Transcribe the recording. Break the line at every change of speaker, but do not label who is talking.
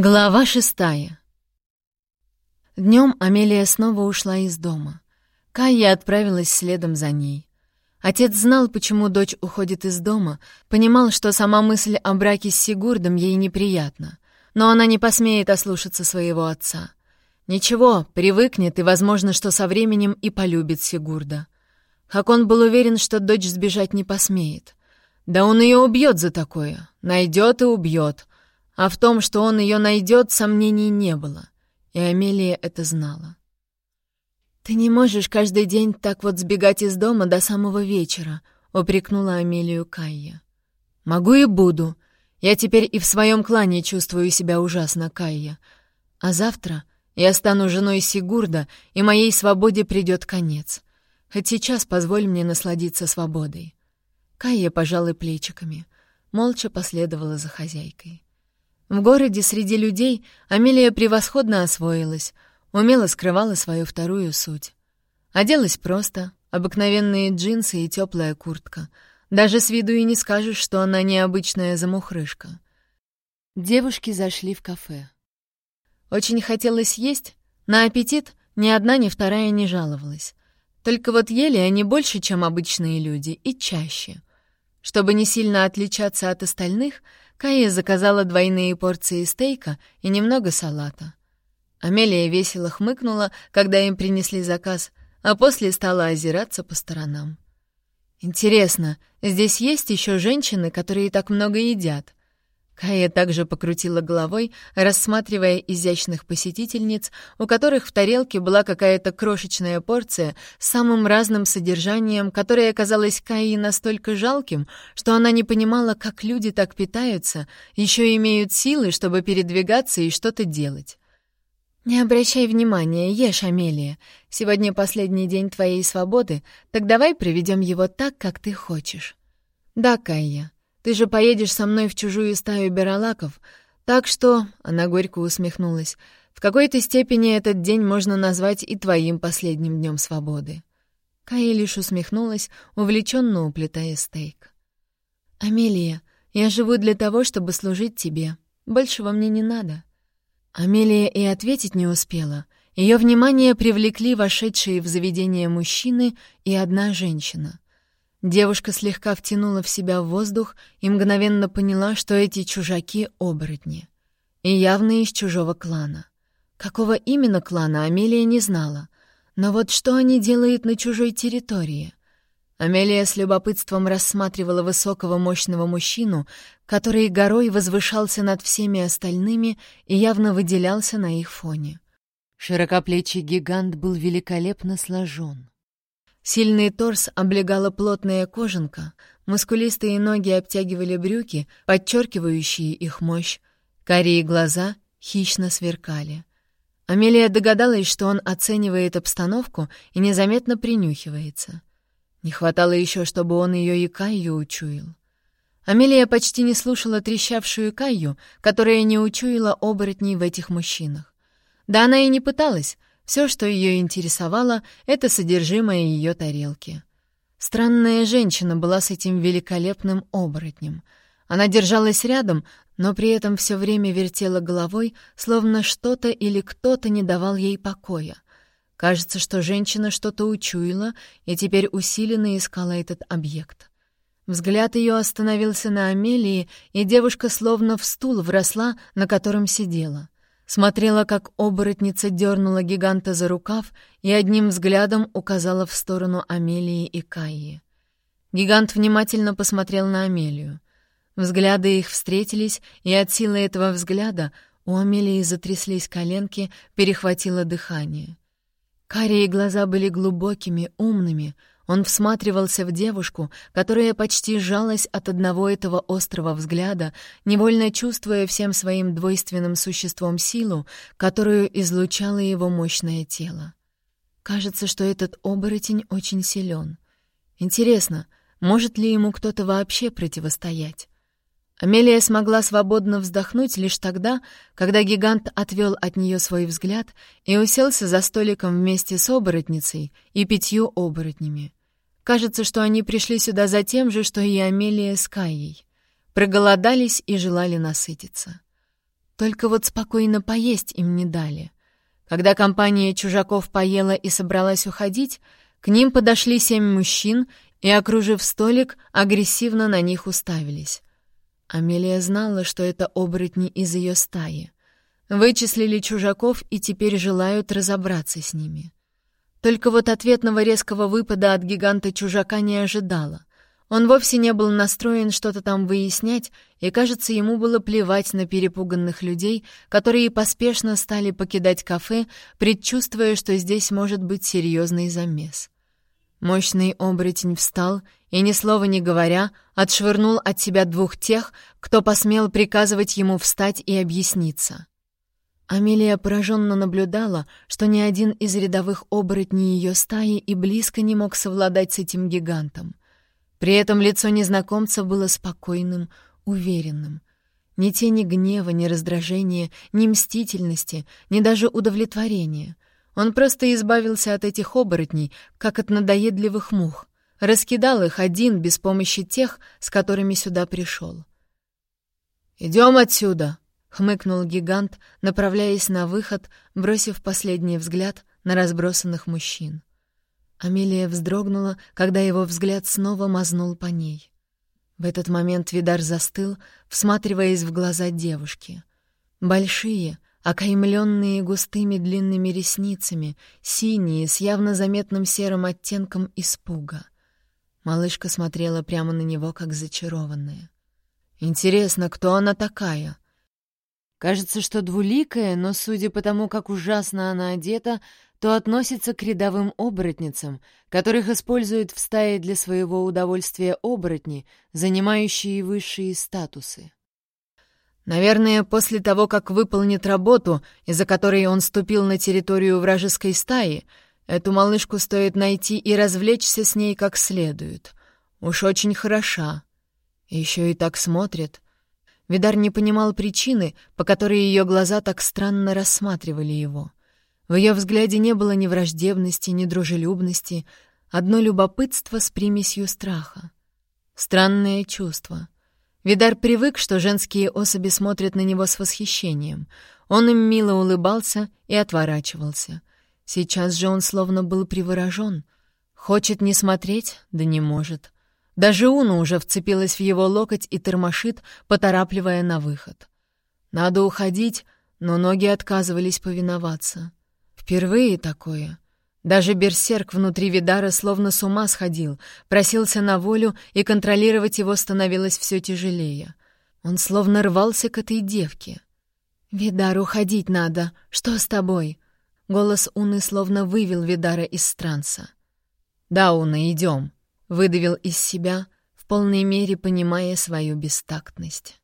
Глава шестая. Днем Амелия снова ушла из дома. Кайя отправилась следом за ней. Отец знал, почему дочь уходит из дома, понимал, что сама мысль о браке с Сигурдом ей неприятна, но она не посмеет ослушаться своего отца. Ничего, привыкнет и, возможно, что со временем и полюбит Сигурда. Как он был уверен, что дочь сбежать не посмеет. Да он ее убьет за такое, найдет и убьет, а в том, что он ее найдет, сомнений не было. И Амелия это знала. «Ты не можешь каждый день так вот сбегать из дома до самого вечера», — упрекнула Амелию Кайя. «Могу и буду. Я теперь и в своем клане чувствую себя ужасно, Кайя. А завтра я стану женой Сигурда, и моей свободе придет конец. Хоть сейчас позволь мне насладиться свободой». Кайя пожала плечиками, молча последовала за хозяйкой. В городе среди людей Амелия превосходно освоилась, умело скрывала свою вторую суть. Оделась просто, обыкновенные джинсы и теплая куртка. Даже с виду и не скажешь, что она необычная замухрышка. Девушки зашли в кафе. Очень хотелось есть, на аппетит ни одна, ни вторая не жаловалась. Только вот ели они больше, чем обычные люди, и чаще. Чтобы не сильно отличаться от остальных — Кая заказала двойные порции стейка и немного салата. Амелия весело хмыкнула, когда им принесли заказ, а после стала озираться по сторонам. «Интересно, здесь есть еще женщины, которые так много едят?» Кая также покрутила головой, рассматривая изящных посетительниц, у которых в тарелке была какая-то крошечная порция с самым разным содержанием, которое казалось Кае настолько жалким, что она не понимала, как люди так питаются, еще имеют силы, чтобы передвигаться и что-то делать. «Не обращай внимания, ешь, Амелия. Сегодня последний день твоей свободы, так давай проведем его так, как ты хочешь». «Да, Кайя». Ты же поедешь со мной в чужую стаю бералаков, так что...» — она горько усмехнулась. «В какой-то степени этот день можно назвать и твоим последним днем свободы». Кая лишь усмехнулась, увлеченно уплетая стейк. «Амелия, я живу для того, чтобы служить тебе. Большего мне не надо». Амелия и ответить не успела. Ее внимание привлекли вошедшие в заведение мужчины и одна женщина. Девушка слегка втянула в себя воздух и мгновенно поняла, что эти чужаки — оборотни. И явно из чужого клана. Какого именно клана Амелия не знала. Но вот что они делают на чужой территории? Амелия с любопытством рассматривала высокого мощного мужчину, который горой возвышался над всеми остальными и явно выделялся на их фоне. Широкоплечий гигант был великолепно сложен. Сильный торс облегала плотная кожанка, мускулистые ноги обтягивали брюки, подчеркивающие их мощь, карие глаза хищно сверкали. Амелия догадалась, что он оценивает обстановку и незаметно принюхивается. Не хватало еще, чтобы он ее и Кайю учуял. Амелия почти не слушала трещавшую Кайю, которая не учуяла оборотней в этих мужчинах. Да она и не пыталась, все, что ее интересовало, это содержимое ее тарелки. Странная женщина была с этим великолепным оборотнем. Она держалась рядом, но при этом все время вертела головой, словно что-то или кто-то не давал ей покоя. Кажется, что женщина что-то учуяла и теперь усиленно искала этот объект. Взгляд ее остановился на Амелии, и девушка словно в стул вросла, на котором сидела — Смотрела, как оборотница дернула гиганта за рукав и одним взглядом указала в сторону Амелии и Кайи. Гигант внимательно посмотрел на Амелию. Взгляды их встретились, и от силы этого взгляда у Амелии затряслись коленки, перехватило дыхание. Карие глаза были глубокими, умными, он всматривался в девушку, которая почти жалась от одного этого острого взгляда, невольно чувствуя всем своим двойственным существом силу, которую излучало его мощное тело. Кажется, что этот оборотень очень силен. Интересно, может ли ему кто-то вообще противостоять? Амелия смогла свободно вздохнуть лишь тогда, когда гигант отвел от нее свой взгляд и уселся за столиком вместе с оборотницей и пятью оборотнями. Кажется, что они пришли сюда за тем же, что и Амелия с Кайей. Проголодались и желали насытиться. Только вот спокойно поесть им не дали. Когда компания чужаков поела и собралась уходить, к ним подошли семь мужчин и, окружив столик, агрессивно на них уставились. Амелия знала, что это оборотни из ее стаи. Вычислили чужаков и теперь желают разобраться с ними. Только вот ответного резкого выпада от гиганта-чужака не ожидала. Он вовсе не был настроен что-то там выяснять, и, кажется, ему было плевать на перепуганных людей, которые поспешно стали покидать кафе, предчувствуя, что здесь может быть серьезный замес. Мощный оборотень встал и, ни слова не говоря, отшвырнул от себя двух тех, кто посмел приказывать ему встать и объясниться. Амелия пораженно наблюдала, что ни один из рядовых оборотней ее стаи и близко не мог совладать с этим гигантом. При этом лицо незнакомца было спокойным, уверенным. Ни тени гнева, ни раздражения, ни мстительности, ни даже удовлетворения. Он просто избавился от этих оборотней, как от надоедливых мух. Раскидал их один без помощи тех, с которыми сюда пришел. «Идем отсюда!» — хмыкнул гигант, направляясь на выход, бросив последний взгляд на разбросанных мужчин. Амелия вздрогнула, когда его взгляд снова мазнул по ней. В этот момент Видар застыл, всматриваясь в глаза девушки. Большие, окаймленные густыми длинными ресницами, синие, с явно заметным серым оттенком испуга. Малышка смотрела прямо на него, как зачарованная. «Интересно, кто она такая?» Кажется, что двуликая, но, судя по тому, как ужасно она одета, то относится к рядовым оборотницам, которых используют в стае для своего удовольствия оборотни, занимающие высшие статусы. Наверное, после того, как выполнит работу, из-за которой он ступил на территорию вражеской стаи, эту малышку стоит найти и развлечься с ней как следует. Уж очень хороша. Еще и так смотрит. Видар не понимал причины, по которой ее глаза так странно рассматривали его — в ее взгляде не было ни враждебности, ни дружелюбности, одно любопытство с примесью страха. Странное чувство. Видар привык, что женские особи смотрят на него с восхищением. Он им мило улыбался и отворачивался. Сейчас же он словно был приворожен. Хочет не смотреть, да не может. Даже Уна уже вцепилась в его локоть и тормошит, поторапливая на выход. Надо уходить, но ноги отказывались повиноваться. Впервые такое. Даже берсерк внутри Видара словно с ума сходил, просился на волю, и контролировать его становилось все тяжелее. Он словно рвался к этой девке. «Видар, уходить надо. Что с тобой?» Голос Уны словно вывел Видара из транса. «Да, Уна, идем», — выдавил из себя, в полной мере понимая свою бестактность.